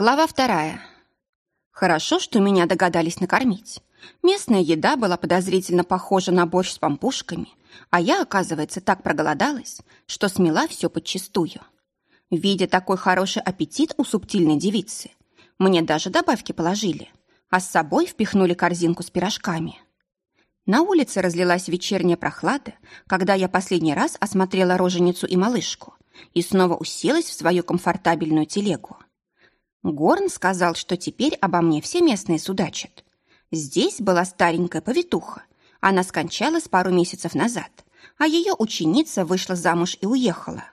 Глава вторая. Хорошо, что меня догадались накормить. Местная еда была подозрительно похожа на борщ с пампушками, а я, оказывается, так проголодалась, что смела все подчистую. Видя такой хороший аппетит у субтильной девицы, мне даже добавки положили, а с собой впихнули корзинку с пирожками. На улице разлилась вечерняя прохлада, когда я последний раз осмотрела роженицу и малышку и снова уселась в свою комфортабельную телегу. Горн сказал, что теперь обо мне все местные судачат. Здесь была старенькая повитуха. Она скончалась пару месяцев назад, а ее ученица вышла замуж и уехала.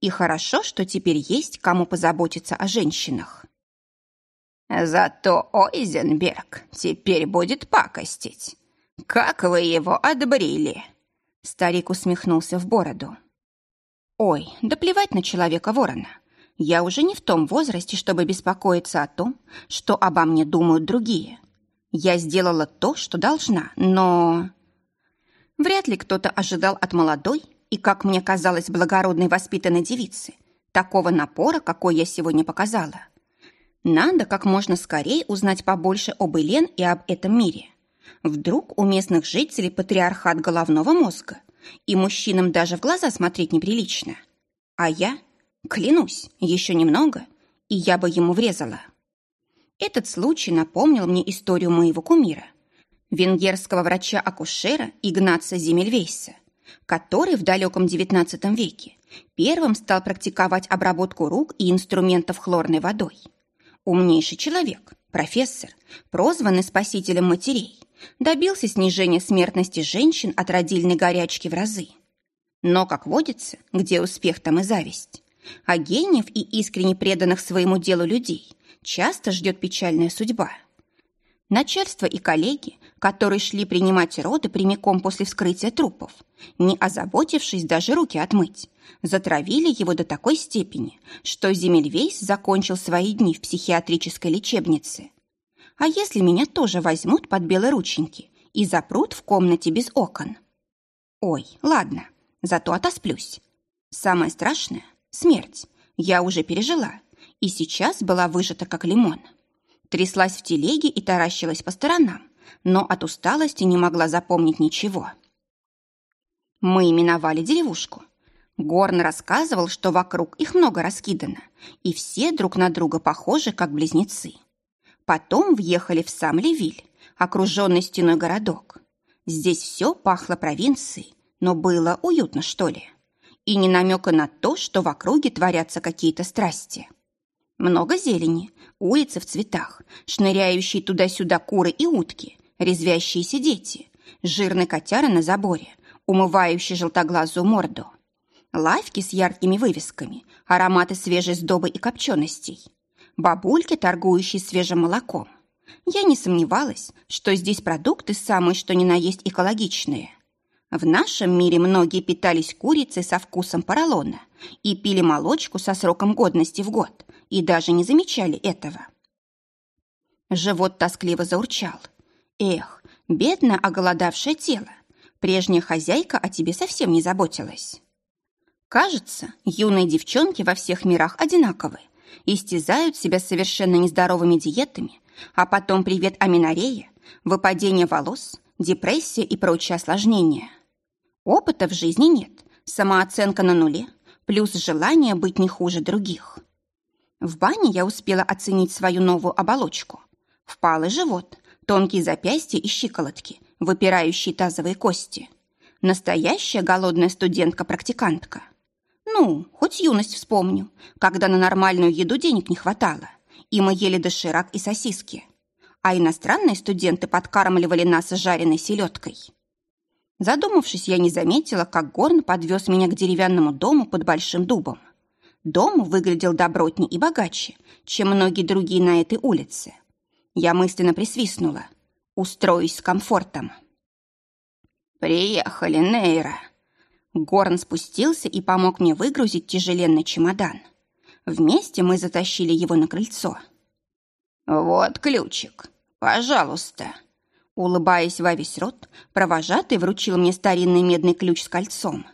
И хорошо, что теперь есть кому позаботиться о женщинах. Зато Ойзенберг теперь будет пакостить. Как вы его отбрили? Старик усмехнулся в бороду. Ой, да плевать на человека-ворона. Я уже не в том возрасте, чтобы беспокоиться о том, что обо мне думают другие. Я сделала то, что должна, но... Вряд ли кто-то ожидал от молодой и, как мне казалось, благородной воспитанной девицы такого напора, какой я сегодня показала. Надо как можно скорее узнать побольше об Элен и об этом мире. Вдруг у местных жителей патриархат головного мозга, и мужчинам даже в глаза смотреть неприлично. А я Клянусь, еще немного, и я бы ему врезала. Этот случай напомнил мне историю моего кумира, венгерского врача-акушера Игнаца Земельвейса, который в далеком XIX веке первым стал практиковать обработку рук и инструментов хлорной водой. Умнейший человек, профессор, прозванный спасителем матерей, добился снижения смертности женщин от родильной горячки в разы. Но, как водится, где успех, там и зависть. А гениев и искренне преданных своему делу людей часто ждет печальная судьба. Начальство и коллеги, которые шли принимать роды прямиком после вскрытия трупов, не озаботившись даже руки отмыть, затравили его до такой степени, что Земельвейс закончил свои дни в психиатрической лечебнице. А если меня тоже возьмут под белые рученьки и запрут в комнате без окон? Ой, ладно, зато отосплюсь. Самое страшное Смерть я уже пережила и сейчас была выжата как лимон. Тряслась в телеге и таращилась по сторонам, но от усталости не могла запомнить ничего. Мы именовали деревушку. Горн рассказывал, что вокруг их много раскидано, и все друг на друга похожи, как близнецы. Потом въехали в сам Левиль, окруженный стеной городок. Здесь все пахло провинцией, но было уютно, что ли и ни намека на то, что в округе творятся какие-то страсти. Много зелени, улицы в цветах, шныряющие туда-сюда куры и утки, резвящиеся дети, жирный котяра на заборе, умывающий желтоглазую морду. Лавки с яркими вывесками, ароматы свежей сдобы и копченостей. Бабульки, торгующие свежим молоком. Я не сомневалась, что здесь продукты самые что ни на есть экологичные – в нашем мире многие питались курицей со вкусом поролона и пили молочку со сроком годности в год, и даже не замечали этого. Живот тоскливо заурчал. Эх, бедно оголодавшее тело. Прежняя хозяйка о тебе совсем не заботилась. Кажется, юные девчонки во всех мирах одинаковы, истязают себя совершенно нездоровыми диетами, а потом привет аминорея, выпадение волос, депрессия и прочие осложнения – Опыта в жизни нет, самооценка на нуле, плюс желание быть не хуже других. В бане я успела оценить свою новую оболочку. Впалый живот, тонкие запястья и щиколотки, выпирающие тазовые кости. Настоящая голодная студентка-практикантка. Ну, хоть юность вспомню, когда на нормальную еду денег не хватало, и мы ели доширак и сосиски. А иностранные студенты подкармливали нас жареной селедкой. Задумавшись, я не заметила, как Горн подвез меня к деревянному дому под большим дубом. Дом выглядел добротней и богаче, чем многие другие на этой улице. Я мысленно присвистнула. Устроюсь с комфортом. «Приехали, Нейра!» Горн спустился и помог мне выгрузить тяжеленный чемодан. Вместе мы затащили его на крыльцо. «Вот ключик. Пожалуйста». Улыбаясь во весь рот, провожатый вручил мне старинный медный ключ с кольцом.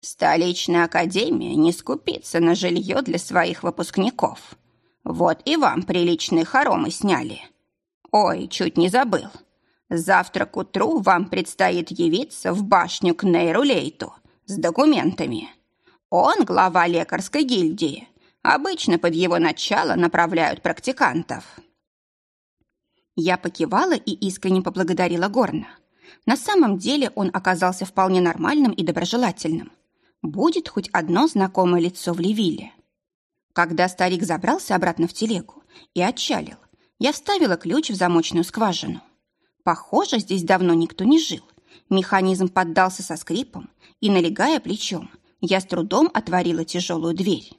«Столичная академия не скупится на жилье для своих выпускников. Вот и вам приличные хоромы сняли. Ой, чуть не забыл. Завтра к утру вам предстоит явиться в башню к Нейру Лейту с документами. Он глава лекарской гильдии. Обычно под его начало направляют практикантов. Я покивала и искренне поблагодарила Горна. На самом деле он оказался вполне нормальным и доброжелательным. Будет хоть одно знакомое лицо в Левиле. Когда старик забрался обратно в телегу и отчалил, я вставила ключ в замочную скважину. Похоже, здесь давно никто не жил. Механизм поддался со скрипом, и, налегая плечом, я с трудом отворила тяжелую дверь.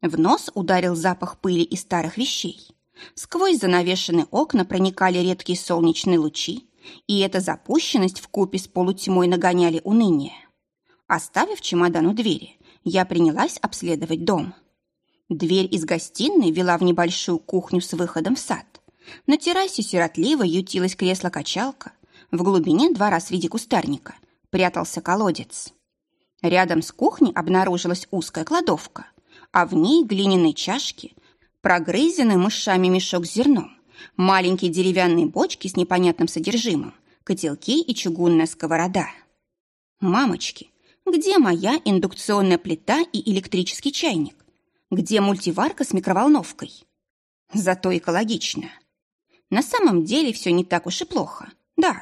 В нос ударил запах пыли и старых вещей. Сквозь занавешенные окна проникали редкие солнечные лучи, и эта запущенность в купе с полутьмой нагоняли уныние. Оставив чемодан у двери, я принялась обследовать дом. Дверь из гостиной вела в небольшую кухню с выходом в сад. На террасе сиротливо ютилось кресло-качалка. В глубине двора среди кустарника прятался колодец. Рядом с кухней обнаружилась узкая кладовка, а в ней глиняные чашки, прогрызенный мышами мешок с зерном, маленькие деревянные бочки с непонятным содержимым, котелки и чугунная сковорода. Мамочки, где моя индукционная плита и электрический чайник? Где мультиварка с микроволновкой? Зато экологично. На самом деле все не так уж и плохо. Да,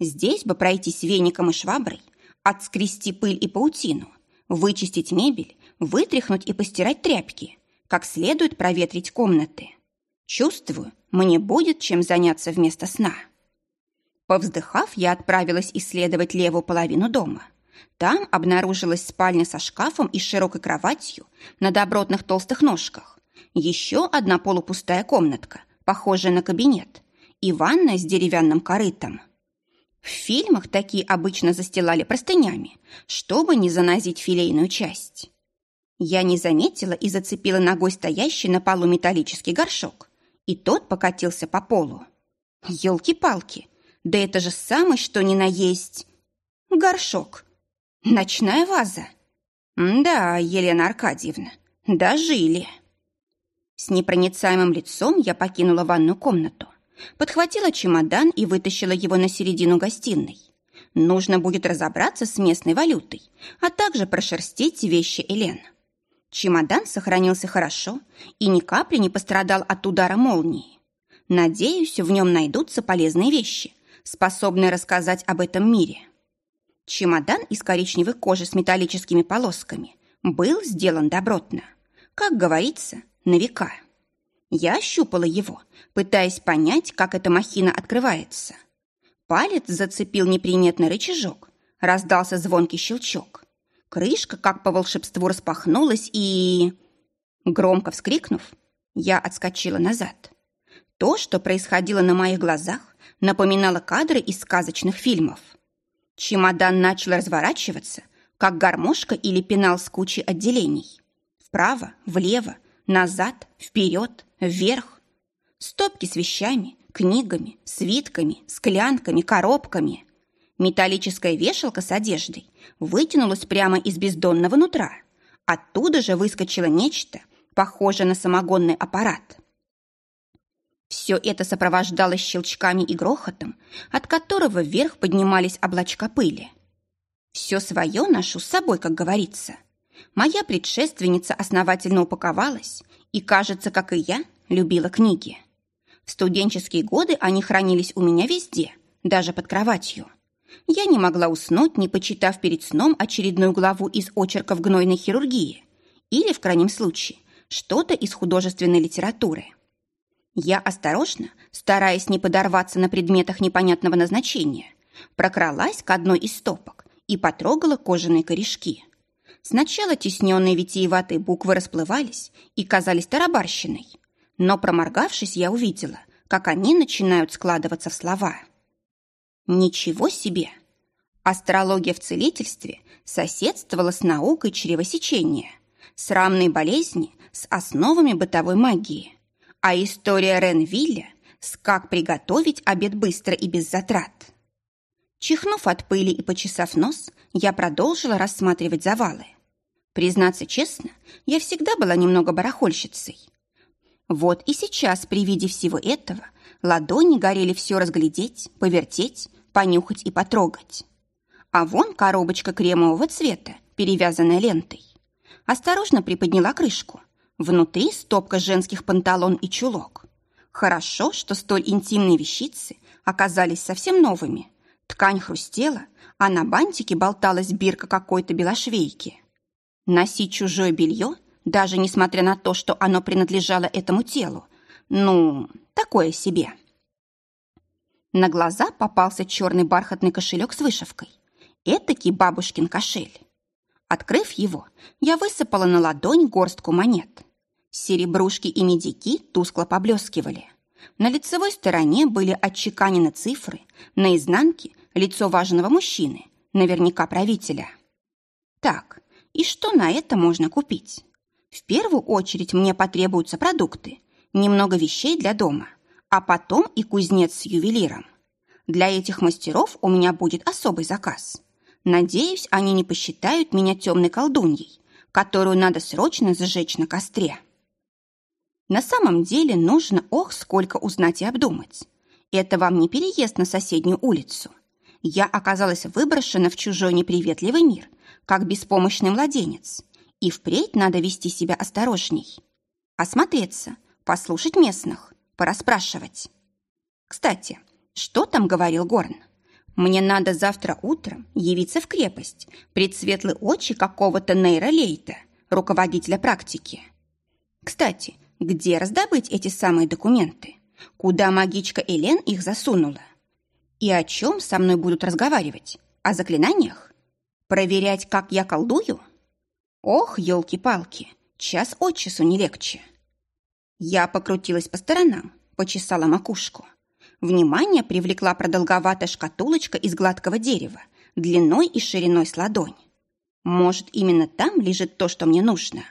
здесь бы пройтись веником и шваброй, отскрести пыль и паутину, вычистить мебель, вытряхнуть и постирать тряпки, как следует проветрить комнаты. Чувствую, мне будет чем заняться вместо сна. Повздыхав, я отправилась исследовать левую половину дома. Там обнаружилась спальня со шкафом и широкой кроватью на добротных толстых ножках. Еще одна полупустая комнатка – похожая на кабинет, и ванная с деревянным корытом. В фильмах такие обычно застилали простынями, чтобы не занозить филейную часть. Я не заметила и зацепила ногой стоящий на полу металлический горшок, и тот покатился по полу. Ёлки-палки, да это же самый что ни на есть горшок. Ночная ваза. Да, Елена Аркадьевна, дожили. С непроницаемым лицом я покинула ванную комнату, подхватила чемодан и вытащила его на середину гостиной. Нужно будет разобраться с местной валютой, а также прошерстить вещи Элен. Чемодан сохранился хорошо и ни капли не пострадал от удара молнии. Надеюсь, в нем найдутся полезные вещи, способные рассказать об этом мире. Чемодан из коричневой кожи с металлическими полосками был сделан добротно. Как говорится, на века. Я ощупала его, пытаясь понять, как эта махина открывается. Палец зацепил неприметный рычажок, раздался звонкий щелчок. Крышка, как по волшебству, распахнулась и... Громко вскрикнув, я отскочила назад. То, что происходило на моих глазах, напоминало кадры из сказочных фильмов. Чемодан начал разворачиваться, как гармошка или пенал с кучей отделений. Вправо, влево, назад, вперед, вверх. Стопки с вещами, книгами, свитками, склянками, коробками. Металлическая вешалка с одеждой вытянулась прямо из бездонного нутра. Оттуда же выскочило нечто, похожее на самогонный аппарат. Все это сопровождалось щелчками и грохотом, от которого вверх поднимались облачка пыли. Все свое ношу с собой, как говорится. Моя предшественница основательно упаковалась и, кажется, как и я, любила книги. В студенческие годы они хранились у меня везде, даже под кроватью. Я не могла уснуть, не почитав перед сном очередную главу из очерков гнойной хирургии или, в крайнем случае, что-то из художественной литературы. Я осторожно, стараясь не подорваться на предметах непонятного назначения, прокралась к одной из стопок и потрогала кожаные корешки. Сначала тесненные витиеватые буквы расплывались и казались тарабарщиной, но, проморгавшись, я увидела, как они начинают складываться в слова. Ничего себе! Астрология в целительстве соседствовала с наукой чревосечения, срамной болезни с основами бытовой магии, а история Ренвилля с «Как приготовить обед быстро и без затрат». Чихнув от пыли и почесав нос, я продолжила рассматривать завалы. Признаться честно, я всегда была немного барахольщицей. Вот и сейчас при виде всего этого ладони горели все разглядеть, повертеть, понюхать и потрогать. А вон коробочка кремового цвета, перевязанная лентой. Осторожно приподняла крышку. Внутри стопка женских панталон и чулок. Хорошо, что столь интимные вещицы оказались совсем новыми. Ткань хрустела, а на бантике болталась бирка какой-то белошвейки. Носить чужое белье, даже несмотря на то, что оно принадлежало этому телу, ну, такое себе. На глаза попался черный бархатный кошелек с вышивкой. Этакий бабушкин кошель. Открыв его, я высыпала на ладонь горстку монет. Серебрушки и медики тускло поблескивали. На лицевой стороне были отчеканены цифры, на изнанке – лицо важного мужчины, наверняка правителя. Так, и что на это можно купить? В первую очередь мне потребуются продукты, немного вещей для дома, а потом и кузнец с ювелиром. Для этих мастеров у меня будет особый заказ. Надеюсь, они не посчитают меня темной колдуньей, которую надо срочно зажечь на костре. На самом деле нужно, ох, сколько узнать и обдумать. Это вам не переезд на соседнюю улицу. Я оказалась выброшена в чужой неприветливый мир, как беспомощный младенец. И впредь надо вести себя осторожней. Осмотреться, послушать местных, порасспрашивать. Кстати, что там говорил Горн? Мне надо завтра утром явиться в крепость пред светлые очи какого-то нейролейта, руководителя практики. Кстати, где раздобыть эти самые документы? Куда магичка Элен их засунула? И о чем со мной будут разговаривать? О заклинаниях? Проверять, как я колдую? Ох, елки-палки, час от часу не легче. Я покрутилась по сторонам, почесала макушку. Внимание привлекла продолговатая шкатулочка из гладкого дерева, длиной и шириной с ладонь. Может, именно там лежит то, что мне нужно?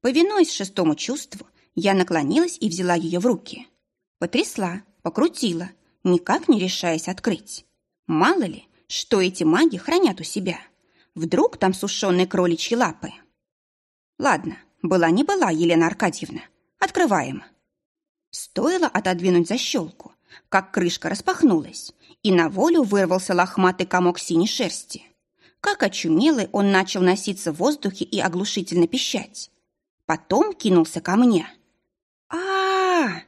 Повинуясь шестому чувству, я наклонилась и взяла ее в руки. Потрясла, покрутила, никак не решаясь открыть. Мало ли, что эти маги хранят у себя. Вдруг там сушеные кроличьи лапы. Ладно, была не была, Елена Аркадьевна. Открываем. Стоило отодвинуть защелку, как крышка распахнулась, и на волю вырвался лохматый комок синей шерсти. Как очумелый, он начал носиться в воздухе и оглушительно пищать. Потом кинулся ко мне – а,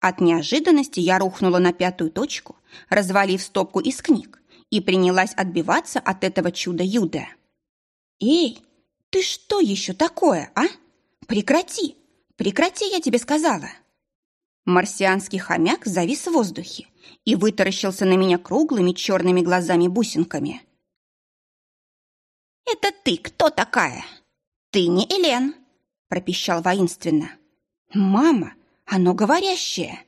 От неожиданности я рухнула на пятую точку, развалив стопку из книг, и принялась отбиваться от этого чуда-юда. «Эй, ты что еще такое, а? Прекрати! Прекрати, я тебе сказала!» Марсианский хомяк завис в воздухе и вытаращился на меня круглыми черными глазами-бусинками. «Это ты кто такая? Ты не Элен!» пропищал воинственно. «Мама, оно говорящее!»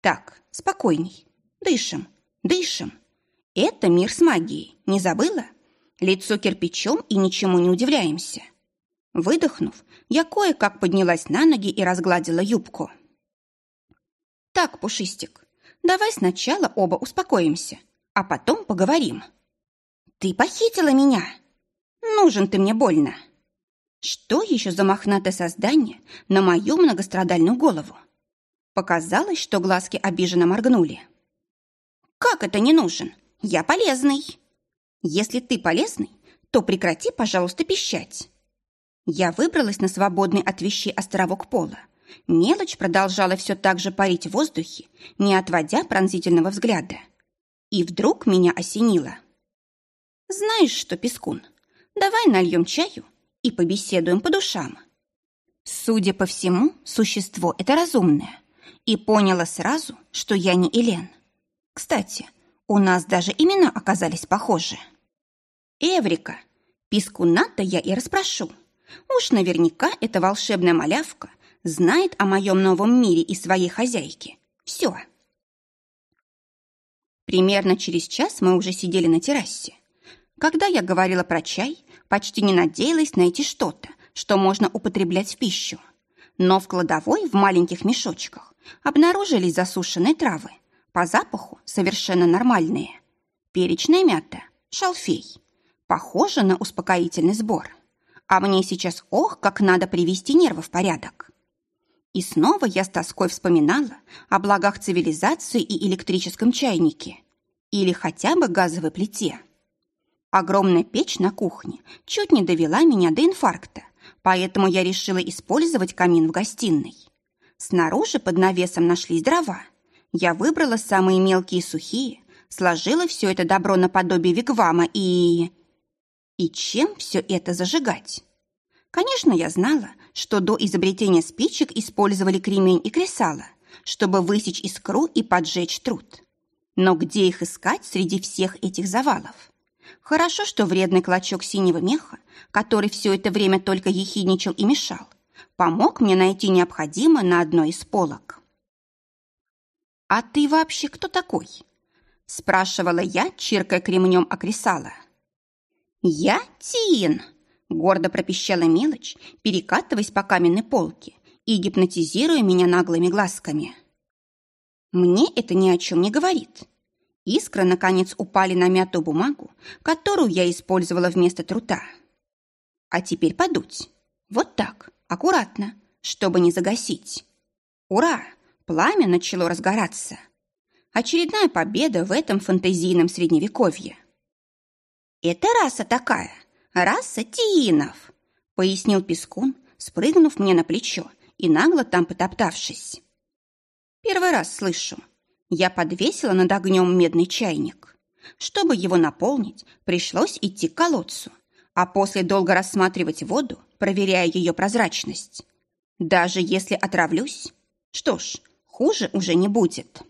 «Так, спокойней. Дышим, дышим. Это мир с магией, не забыла? Лицо кирпичом и ничему не удивляемся». Выдохнув, я кое-как поднялась на ноги и разгладила юбку. «Так, Пушистик, давай сначала оба успокоимся, а потом поговорим». «Ты похитила меня!» «Нужен ты мне больно!» Что еще за мохнатое создание на мою многострадальную голову? Показалось, что глазки обиженно моргнули. «Как это не нужен? Я полезный!» «Если ты полезный, то прекрати, пожалуйста, пищать!» Я выбралась на свободный от вещей островок пола. Мелочь продолжала все так же парить в воздухе, не отводя пронзительного взгляда. И вдруг меня осенило. «Знаешь что, Пескун, давай нальем чаю и побеседуем по душам. Судя по всему, существо это разумное. И поняла сразу, что я не Элен. Кстати, у нас даже имена оказались похожи. Эврика. Пискуна-то я и расспрошу. Уж наверняка эта волшебная малявка знает о моем новом мире и своей хозяйке. Все. Примерно через час мы уже сидели на террасе. Когда я говорила про чай, почти не надеялась найти что-то, что можно употреблять в пищу. Но в кладовой в маленьких мешочках обнаружились засушенные травы, по запаху совершенно нормальные. Перечная мята, шалфей. Похоже на успокоительный сбор. А мне сейчас ох, как надо привести нервы в порядок. И снова я с тоской вспоминала о благах цивилизации и электрическом чайнике. Или хотя бы газовой плите. Огромная печь на кухне чуть не довела меня до инфаркта, поэтому я решила использовать камин в гостиной. Снаружи под навесом нашлись дрова. Я выбрала самые мелкие сухие, сложила все это добро наподобие вигвама и... И чем все это зажигать? Конечно, я знала, что до изобретения спичек использовали кремень и кресало, чтобы высечь искру и поджечь труд. Но где их искать среди всех этих завалов? Хорошо, что вредный клочок синего меха, который все это время только ехидничал и мешал, помог мне найти необходимое на одной из полок. «А ты вообще кто такой?» – спрашивала я, чиркая кремнем о кресало. «Я Тин!» – гордо пропищала мелочь, перекатываясь по каменной полке и гипнотизируя меня наглыми глазками. Мне это ни о чем не говорит. Искры, наконец, упали на мятую бумагу, которую я использовала вместо трута. А теперь подуть. Вот так, аккуратно, чтобы не загасить. Ура! Пламя начало разгораться. Очередная победа в этом фантазийном средневековье. «Это раса такая, раса тиинов», — пояснил Пескун, спрыгнув мне на плечо и нагло там потоптавшись. «Первый раз слышу. Я подвесила над огнем медный чайник. Чтобы его наполнить, пришлось идти к колодцу, а после долго рассматривать воду, проверяя ее прозрачность. Даже если отравлюсь, что ж, хуже уже не будет.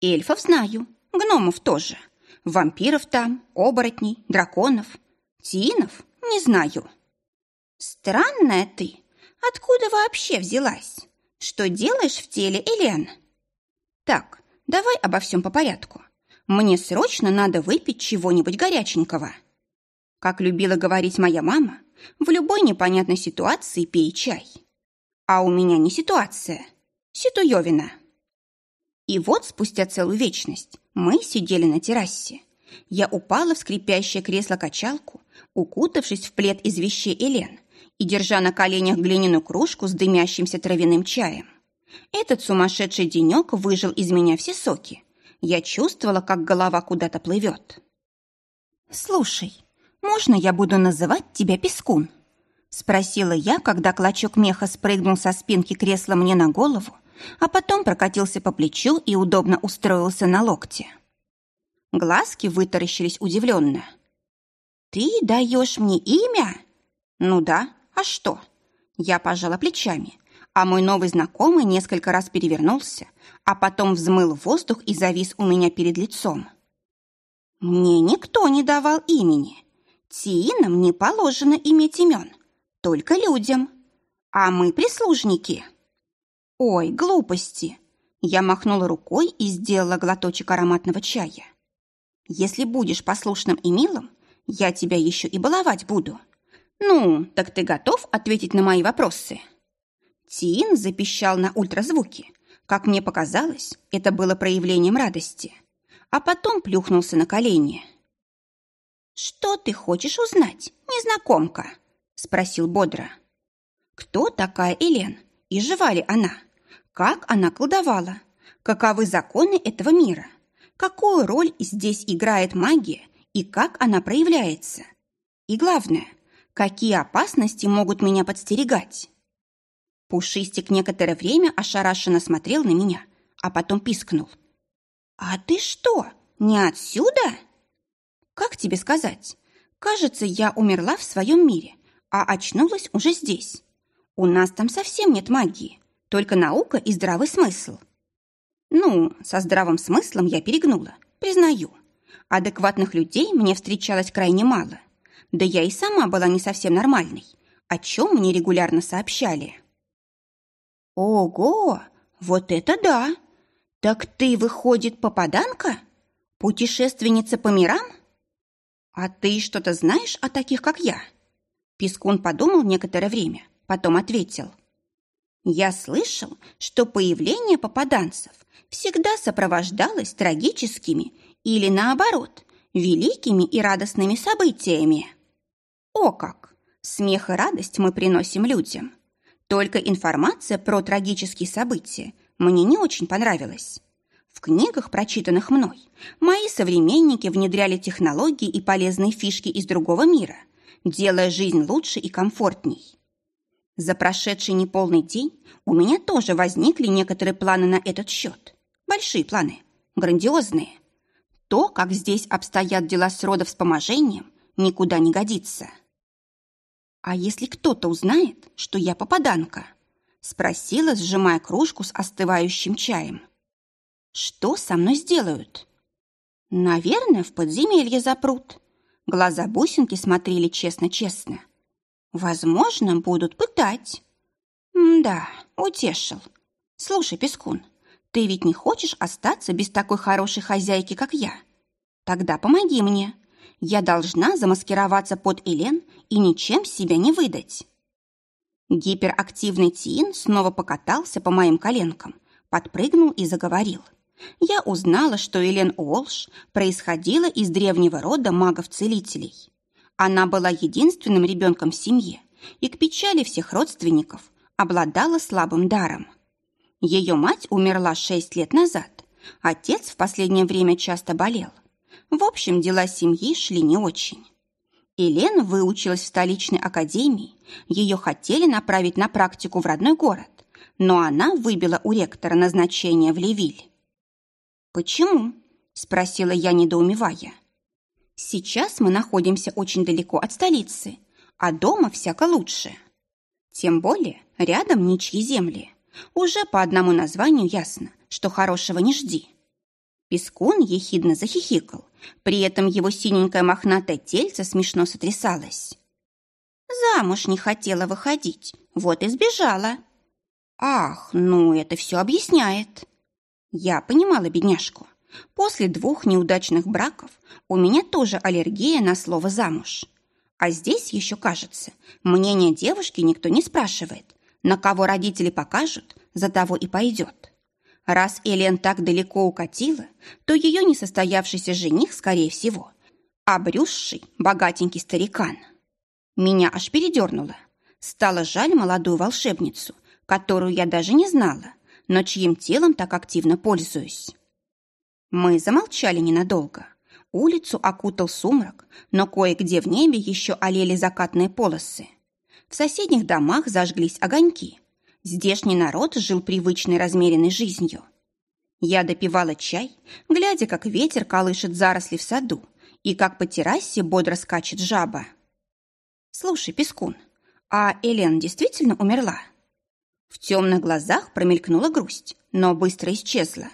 Эльфов знаю, гномов тоже — Вампиров там, оборотней, драконов. Тинов не знаю. Странная ты. Откуда вообще взялась? Что делаешь в теле Элен? Так, давай обо всем по порядку. Мне срочно надо выпить чего-нибудь горяченького. Как любила говорить моя мама, в любой непонятной ситуации пей чай. А у меня не ситуация, ситуевина. И вот спустя целую вечность мы сидели на террасе. Я упала в скрипящее кресло-качалку, укутавшись в плед из вещей Элен и держа на коленях глиняную кружку с дымящимся травяным чаем. Этот сумасшедший денек выжил из меня все соки. Я чувствовала, как голова куда-то плывет. «Слушай, можно я буду называть тебя Пескун?» Спросила я, когда клочок меха спрыгнул со спинки кресла мне на голову а потом прокатился по плечу и удобно устроился на локте. Глазки вытаращились удивленно. «Ты даешь мне имя?» «Ну да, а что?» Я пожала плечами, а мой новый знакомый несколько раз перевернулся, а потом взмыл воздух и завис у меня перед лицом. «Мне никто не давал имени. Тиинам не положено иметь имен, только людям. А мы прислужники». «Ой, глупости!» Я махнула рукой и сделала глоточек ароматного чая. «Если будешь послушным и милым, я тебя еще и баловать буду. Ну, так ты готов ответить на мои вопросы?» Тин запищал на ультразвуке. Как мне показалось, это было проявлением радости. А потом плюхнулся на колени. «Что ты хочешь узнать, незнакомка?» – спросил бодро. «Кто такая Элен жива ли она? Как она колдовала? Каковы законы этого мира? Какую роль здесь играет магия и как она проявляется? И главное, какие опасности могут меня подстерегать? Пушистик некоторое время ошарашенно смотрел на меня, а потом пискнул. «А ты что, не отсюда?» «Как тебе сказать? Кажется, я умерла в своем мире, а очнулась уже здесь. У нас там совсем нет магии, только наука и здравый смысл. Ну, со здравым смыслом я перегнула, признаю. Адекватных людей мне встречалось крайне мало. Да я и сама была не совсем нормальной, о чем мне регулярно сообщали. Ого, вот это да! Так ты, выходит, попаданка? Путешественница по мирам? А ты что-то знаешь о таких, как я? Пискун подумал некоторое время, потом ответил – я слышал, что появление попаданцев всегда сопровождалось трагическими или, наоборот, великими и радостными событиями. О как! Смех и радость мы приносим людям. Только информация про трагические события мне не очень понравилась. В книгах, прочитанных мной, мои современники внедряли технологии и полезные фишки из другого мира, делая жизнь лучше и комфортней. За прошедший неполный день у меня тоже возникли некоторые планы на этот счет. Большие планы, грандиозные. То, как здесь обстоят дела с родовспоможением, никуда не годится. «А если кто-то узнает, что я попаданка?» Спросила, сжимая кружку с остывающим чаем. «Что со мной сделают?» «Наверное, в подземелье запрут». Глаза бусинки смотрели честно-честно. «Возможно, будут пытать». «Да, утешил. Слушай, Пескун, ты ведь не хочешь остаться без такой хорошей хозяйки, как я? Тогда помоги мне. Я должна замаскироваться под Элен и ничем себя не выдать». Гиперактивный Тиин снова покатался по моим коленкам, подпрыгнул и заговорил. Я узнала, что Элен Уолш происходила из древнего рода магов-целителей. Она была единственным ребенком в семье и к печали всех родственников обладала слабым даром. Ее мать умерла шесть лет назад, отец в последнее время часто болел. В общем, дела семьи шли не очень. Елена выучилась в столичной академии, ее хотели направить на практику в родной город, но она выбила у ректора назначение в Левиль. «Почему?» – спросила я, недоумевая. «Сейчас мы находимся очень далеко от столицы, а дома всяко лучше. Тем более рядом ничьи земли. Уже по одному названию ясно, что хорошего не жди». Пескун ехидно захихикал, при этом его синенькое мохнатое тельце смешно сотрясалось. Замуж не хотела выходить, вот и сбежала. Ах, ну это все объясняет. Я понимала бедняжку. После двух неудачных браков у меня тоже аллергия на слово «замуж». А здесь еще, кажется, мнение девушки никто не спрашивает. На кого родители покажут, за того и пойдет. Раз Элен так далеко укатила, то ее несостоявшийся жених, скорее всего, обрюзший богатенький старикан. Меня аж передернуло. Стало жаль молодую волшебницу, которую я даже не знала, но чьим телом так активно пользуюсь. Мы замолчали ненадолго. Улицу окутал сумрак, но кое-где в небе еще олели закатные полосы. В соседних домах зажглись огоньки – Здешний народ жил привычной размеренной жизнью. Я допивала чай, глядя, как ветер колышет заросли в саду и как по террасе бодро скачет жаба. «Слушай, Пескун, а Элен действительно умерла?» В темных глазах промелькнула грусть, но быстро исчезла.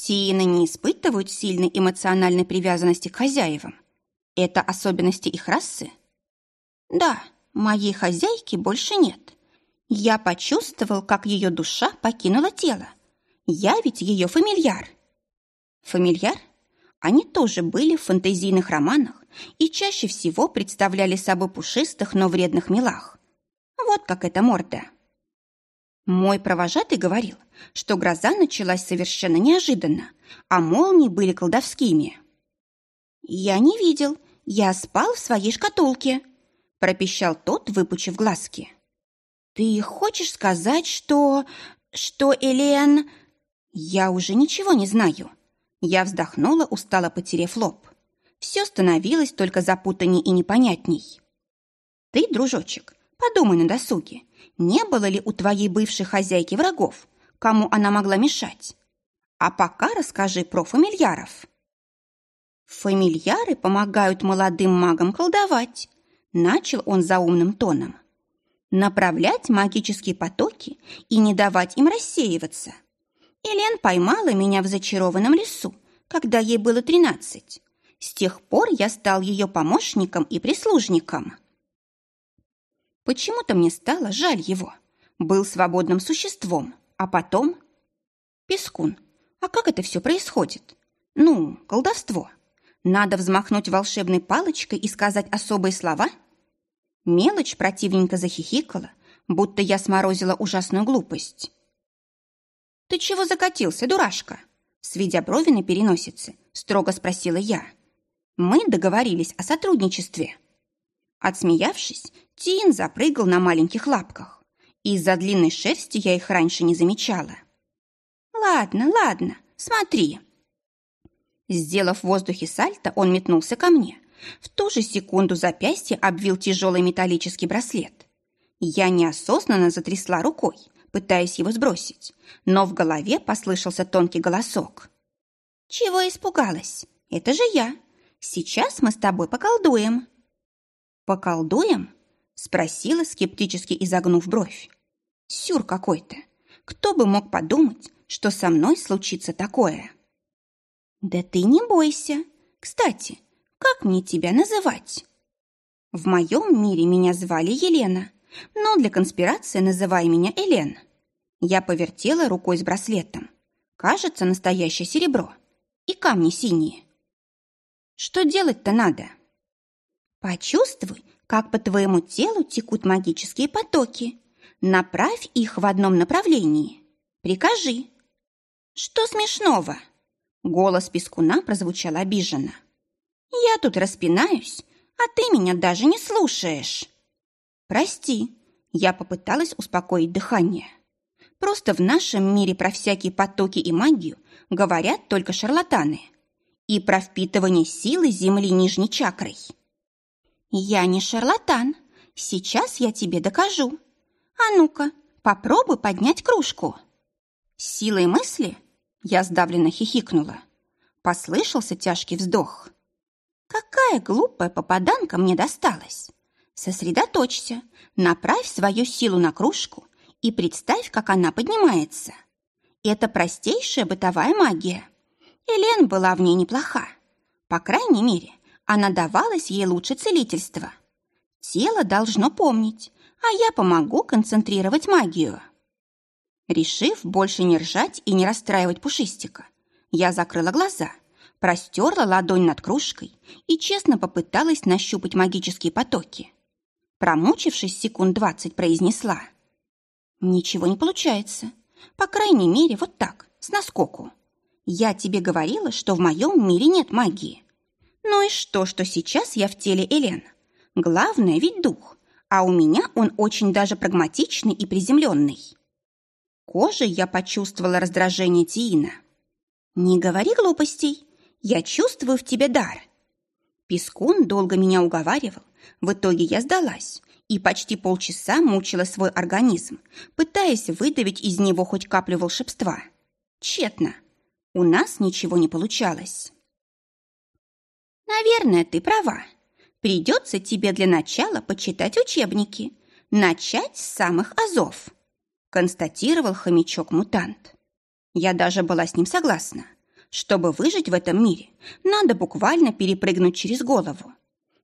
Тиины не испытывают сильной эмоциональной привязанности к хозяевам. Это особенности их расы? Да, моей хозяйки больше нет. Я почувствовал, как ее душа покинула тело. Я ведь ее фамильяр. Фамильяр? Они тоже были в фантазийных романах и чаще всего представляли собой пушистых, но вредных милах. Вот как эта морда. Мой провожатый говорил, что гроза началась совершенно неожиданно, а молнии были колдовскими. «Я не видел, я спал в своей шкатулке», пропищал тот, выпучив глазки. «Ты хочешь сказать, что... что Элен...» «Я уже ничего не знаю». Я вздохнула, устало потерев лоб. Все становилось только запутанней и непонятней. «Ты, дружочек, подумай на досуге, не было ли у твоей бывшей хозяйки врагов, кому она могла мешать? А пока расскажи про фамильяров». «Фамильяры помогают молодым магам колдовать», начал он заумным тоном направлять магические потоки и не давать им рассеиваться. Элен поймала меня в зачарованном лесу, когда ей было тринадцать. С тех пор я стал ее помощником и прислужником. Почему-то мне стало жаль его. Был свободным существом, а потом... Пескун, а как это все происходит? Ну, колдовство. Надо взмахнуть волшебной палочкой и сказать особые слова — Мелочь противненько захихикала, будто я сморозила ужасную глупость. «Ты чего закатился, дурашка?» Сведя брови на переносице, строго спросила я. «Мы договорились о сотрудничестве». Отсмеявшись, Тин запрыгал на маленьких лапках. Из-за длинной шерсти я их раньше не замечала. «Ладно, ладно, смотри». Сделав в воздухе сальто, он метнулся ко мне. В ту же секунду запястье обвил тяжелый металлический браслет. Я неосознанно затрясла рукой, пытаясь его сбросить, но в голове послышался тонкий голосок. «Чего испугалась? Это же я. Сейчас мы с тобой поколдуем». «Поколдуем?» — спросила, скептически изогнув бровь. «Сюр какой-то. Кто бы мог подумать, что со мной случится такое?» «Да ты не бойся. Кстати, как мне тебя называть?» В моем мире меня звали Елена, но для конспирации называй меня Элен. Я повертела рукой с браслетом. Кажется, настоящее серебро. И камни синие. Что делать-то надо? Почувствуй, как по твоему телу текут магические потоки. Направь их в одном направлении. Прикажи. Что смешного? Голос пескуна прозвучал обиженно. Я тут распинаюсь, а ты меня даже не слушаешь. Прости, я попыталась успокоить дыхание. Просто в нашем мире про всякие потоки и магию говорят только шарлатаны. И про впитывание силы земли нижней чакрой. Я не шарлатан. Сейчас я тебе докажу. А ну-ка, попробуй поднять кружку. Силой мысли? Я сдавленно хихикнула. Послышался тяжкий вздох. Какая глупая попаданка мне досталась. Сосредоточься, направь свою силу на кружку и представь, как она поднимается. Это простейшая бытовая магия. Элен была в ней неплоха. По крайней мере, она давалась ей лучше целительства. Тело должно помнить, а я помогу концентрировать магию. Решив больше не ржать и не расстраивать пушистика, я закрыла глаза, простерла ладонь над кружкой и честно попыталась нащупать магические потоки. Промучившись секунд двадцать, произнесла. «Ничего не получается. По крайней мере, вот так, с наскоку. Я тебе говорила, что в моем мире нет магии. Ну и что, что сейчас я в теле Элен? Главное ведь дух, а у меня он очень даже прагматичный и приземленный. Кожей я почувствовала раздражение Тиина. «Не говори глупостей. Я чувствую в тебе дар». Пескун долго меня уговаривал. В итоге я сдалась и почти полчаса мучила свой организм, пытаясь выдавить из него хоть каплю волшебства. Тщетно. У нас ничего не получалось. «Наверное, ты права. Придется тебе для начала почитать учебники. Начать с самых азов», констатировал хомячок-мутант. Я даже была с ним согласна. Чтобы выжить в этом мире, надо буквально перепрыгнуть через голову.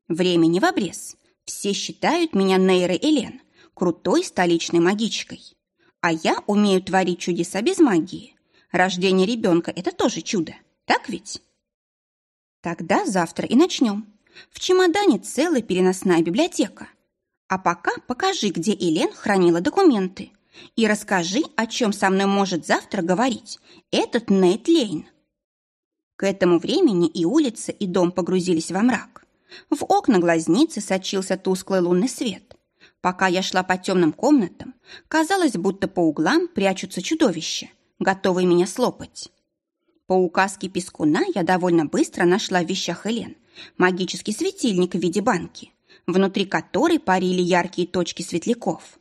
Времени в обрез. Все считают меня Нейрой Элен, крутой столичной магичкой. А я умею творить чудеса без магии. Рождение ребенка – это тоже чудо, так ведь? Тогда завтра и начнем. В чемодане целая переносная библиотека. А пока покажи, где Элен хранила документы. И расскажи, о чем со мной может завтра говорить этот Нейт Лейн. К этому времени и улица, и дом погрузились во мрак. В окна глазницы сочился тусклый лунный свет. Пока я шла по темным комнатам, казалось, будто по углам прячутся чудовища, готовые меня слопать. По указке пескуна я довольно быстро нашла в вещах Элен магический светильник в виде банки, внутри которой парили яркие точки светляков.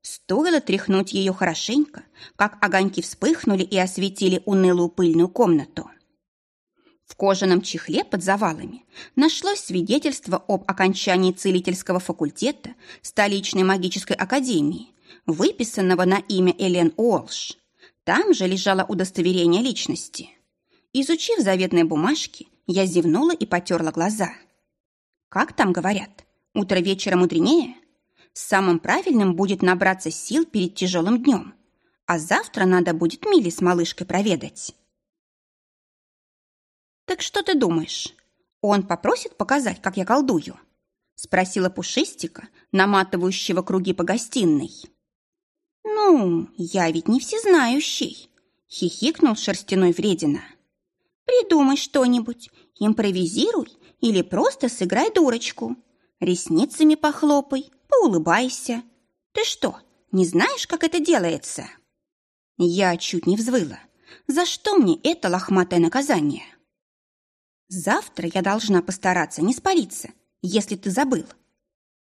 Стоило тряхнуть ее хорошенько, как огоньки вспыхнули и осветили унылую пыльную комнату. В кожаном чехле под завалами нашлось свидетельство об окончании целительского факультета столичной магической академии, выписанного на имя Элен Уолш. Там же лежало удостоверение личности. Изучив заветные бумажки, я зевнула и потерла глаза. Как там говорят? Утро вечера мудренее? Самым правильным будет набраться сил перед тяжелым днем, а завтра надо будет Мили с малышкой проведать. «Так что ты думаешь? Он попросит показать, как я колдую?» Спросила Пушистика, наматывающего круги по гостиной. «Ну, я ведь не всезнающий», — хихикнул шерстяной вредина. «Придумай что-нибудь, импровизируй или просто сыграй дурочку. Ресницами похлопай, поулыбайся. Ты что, Не знаешь, как это делается?» Я чуть не взвыла. «За что мне это лохматое наказание?» «Завтра я должна постараться не спалиться, если ты забыл».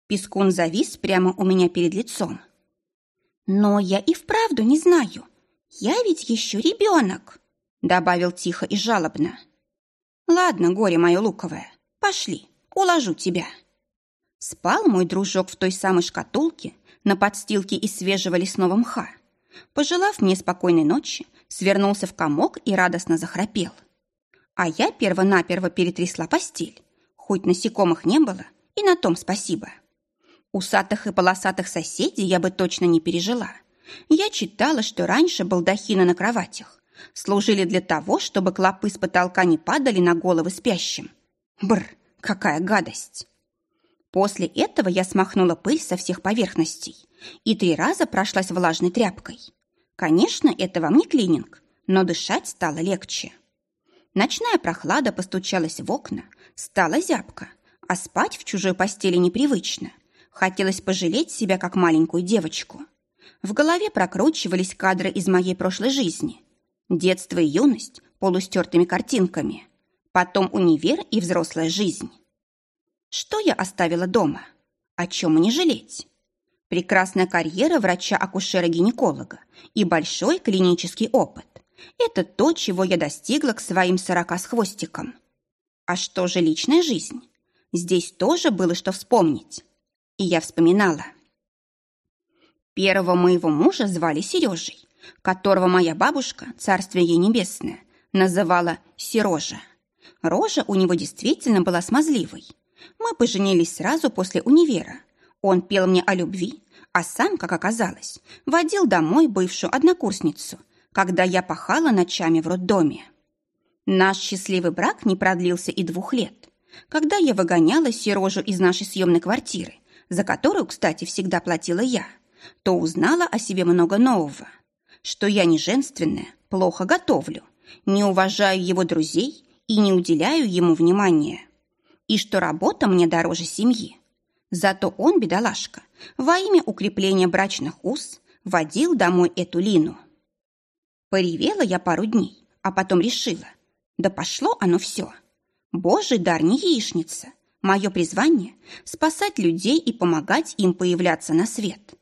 Пескун завис прямо у меня перед лицом. «Но я и вправду не знаю. Я ведь еще ребенок», — добавил тихо и жалобно. «Ладно, горе мое луковое, пошли, уложу тебя». Спал мой дружок в той самой шкатулке на подстилке из свежего лесного мха. Пожелав мне спокойной ночи, свернулся в комок и радостно захрапел. А я перво-наперво перетрясла постель. Хоть насекомых не было, и на том спасибо. Усатых и полосатых соседей я бы точно не пережила. Я читала, что раньше балдахины на кроватях служили для того, чтобы клопы с потолка не падали на головы спящим. Бр, какая гадость! После этого я смахнула пыль со всех поверхностей и три раза прошлась влажной тряпкой. Конечно, это вам не клининг, но дышать стало легче. Ночная прохлада постучалась в окна, стала зябко, а спать в чужой постели непривычно. Хотелось пожалеть себя, как маленькую девочку. В голове прокручивались кадры из моей прошлой жизни. Детство и юность полустертыми картинками. Потом универ и взрослая жизнь. Что я оставила дома? О чем мне жалеть? Прекрасная карьера врача-акушера-гинеколога и большой клинический опыт. Это то, чего я достигла к своим сорока с хвостиком. А что же личная жизнь? Здесь тоже было что вспомнить. И я вспоминала. Первого моего мужа звали Сережей, которого моя бабушка, царствие ей небесное, называла Серожа. Рожа у него действительно была смазливой. Мы поженились сразу после универа. Он пел мне о любви, а сам, как оказалось, водил домой бывшую однокурсницу, когда я пахала ночами в роддоме. Наш счастливый брак не продлился и двух лет. Когда я выгоняла Сережу из нашей съемной квартиры, за которую, кстати, всегда платила я, то узнала о себе много нового. Что я не женственная, плохо готовлю, не уважаю его друзей и не уделяю ему внимания и что работа мне дороже семьи. Зато он, бедолашка, во имя укрепления брачных уз водил домой эту Лину. Поревела я пару дней, а потом решила, да пошло оно все. Божий дар не яичница. Мое призвание – спасать людей и помогать им появляться на свет.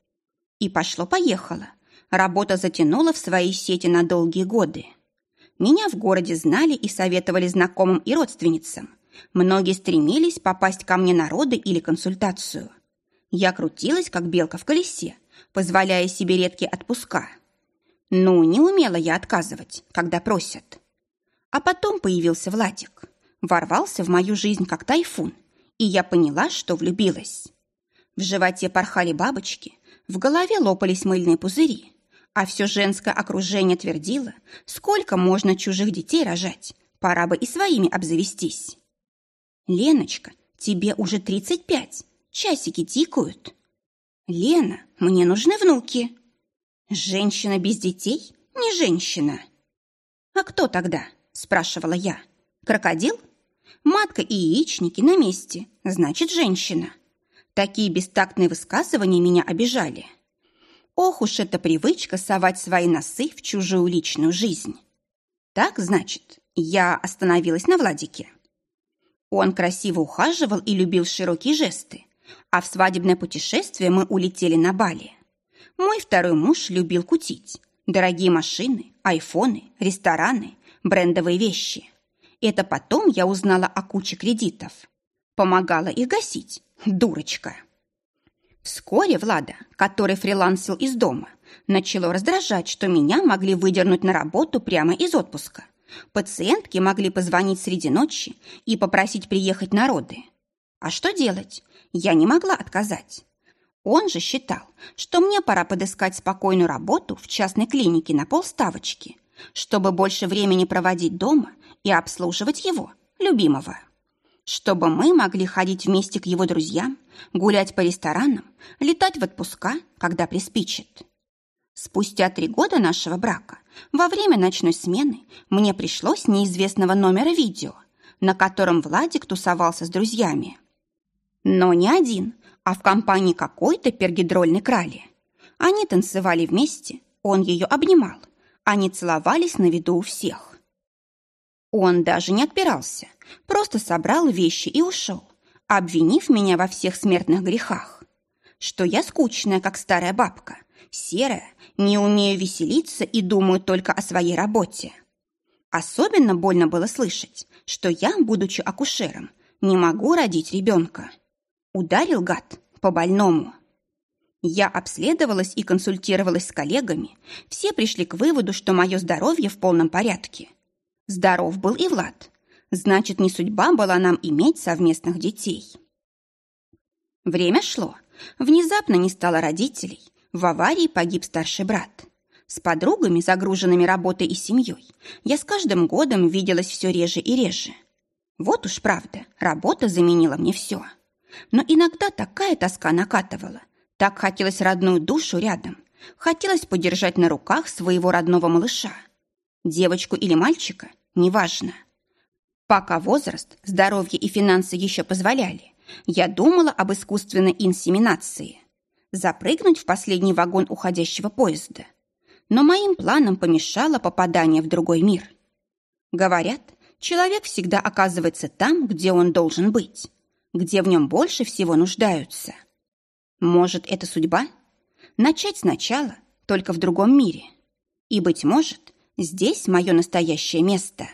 И пошло-поехало. Работа затянула в свои сети на долгие годы. Меня в городе знали и советовали знакомым и родственницам – Многие стремились попасть ко мне на роды или консультацию. Я крутилась, как белка в колесе, позволяя себе редкие отпуска. Ну, не умела я отказывать, когда просят. А потом появился Владик. Ворвался в мою жизнь, как тайфун, и я поняла, что влюбилась. В животе порхали бабочки, в голове лопались мыльные пузыри, а все женское окружение твердило, сколько можно чужих детей рожать, пора бы и своими обзавестись. «Леночка, тебе уже тридцать пять. Часики тикают». «Лена, мне нужны внуки». «Женщина без детей? Не женщина». «А кто тогда?» – спрашивала я. «Крокодил? Матка и яичники на месте, значит, женщина». Такие бестактные высказывания меня обижали. Ох уж эта привычка совать свои носы в чужую личную жизнь. Так, значит, я остановилась на Владике. Он красиво ухаживал и любил широкие жесты, а в свадебное путешествие мы улетели на Бали. Мой второй муж любил кутить. Дорогие машины, айфоны, рестораны, брендовые вещи. Это потом я узнала о куче кредитов. Помогала их гасить. Дурочка. Вскоре Влада, который фрилансил из дома, начало раздражать, что меня могли выдернуть на работу прямо из отпуска. Пациентки могли позвонить среди ночи и попросить приехать на роды. А что делать? Я не могла отказать. Он же считал, что мне пора подыскать спокойную работу в частной клинике на полставочки, чтобы больше времени проводить дома и обслуживать его, любимого. Чтобы мы могли ходить вместе к его друзьям, гулять по ресторанам, летать в отпуска, когда приспичит. Спустя три года нашего брака, во время ночной смены, мне пришлось неизвестного номера видео, на котором Владик тусовался с друзьями. Но не один, а в компании какой-то пергидрольной крали. Они танцевали вместе, он ее обнимал. Они целовались на виду у всех. Он даже не отпирался, просто собрал вещи и ушел, обвинив меня во всех смертных грехах. Что я скучная, как старая бабка, серая, не умею веселиться и думаю только о своей работе. Особенно больно было слышать, что я, будучи акушером, не могу родить ребенка. Ударил гад по больному. Я обследовалась и консультировалась с коллегами. Все пришли к выводу, что мое здоровье в полном порядке. Здоров был и Влад. Значит, не судьба была нам иметь совместных детей. Время шло. Внезапно не стало родителей. В аварии погиб старший брат. С подругами, загруженными работой и семьей, я с каждым годом виделась все реже и реже. Вот уж правда, работа заменила мне все. Но иногда такая тоска накатывала. Так хотелось родную душу рядом. Хотелось подержать на руках своего родного малыша. Девочку или мальчика, неважно. Пока возраст, здоровье и финансы еще позволяли, я думала об искусственной инсеминации. Запрыгнуть в последний вагон уходящего поезда. Но моим планам помешало попадание в другой мир. Говорят, человек всегда оказывается там, где он должен быть, где в нем больше всего нуждаются. Может, это судьба? Начать сначала, только в другом мире. И, быть может, здесь мое настоящее место.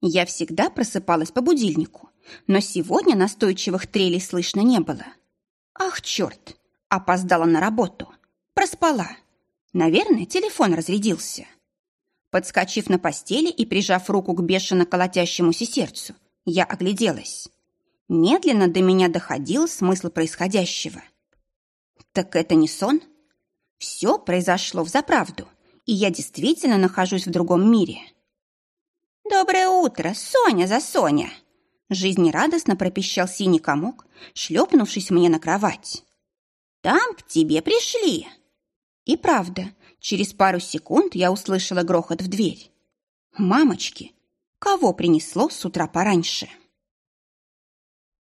Я всегда просыпалась по будильнику, но сегодня настойчивых трелей слышно не было. Ах, черт! Опоздала на работу. Проспала. Наверное, телефон разрядился. Подскочив на постели и прижав руку к бешено колотящемуся сердцу, я огляделась. Медленно до меня доходил смысл происходящего. Так это не сон? Все произошло в заправду, и я действительно нахожусь в другом мире. «Доброе утро, Соня за Соня!» Жизнерадостно пропищал синий комок, шлепнувшись мне на кровать. «Там к тебе пришли!» И правда, через пару секунд я услышала грохот в дверь. «Мамочки, кого принесло с утра пораньше?»